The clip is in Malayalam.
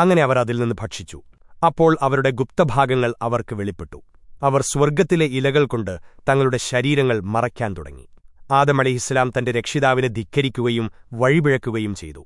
അങ്ങനെ അവർ അതിൽ നിന്ന് ഭക്ഷിച്ചു. അപ്പോൾ അവരുടെ ഗുപ്തഭാഗങ്ങൾ അവർക്ക് വെളിപ്പെട്ടു. അവർ സ്വർഗത്തിലെ ഇലകൾ കൊണ്ട് തങ്ങളുടെ ശരീരങ്ങൾ മറയ്ക്കാൻ തുടങ്ങി. ആദമളിഹിസ്ലാം തന്റെ രക്ഷിതാവിനെ ധിക്കരിക്കുകയും വഴിപിഴക്കുകയും ചെയ്തു.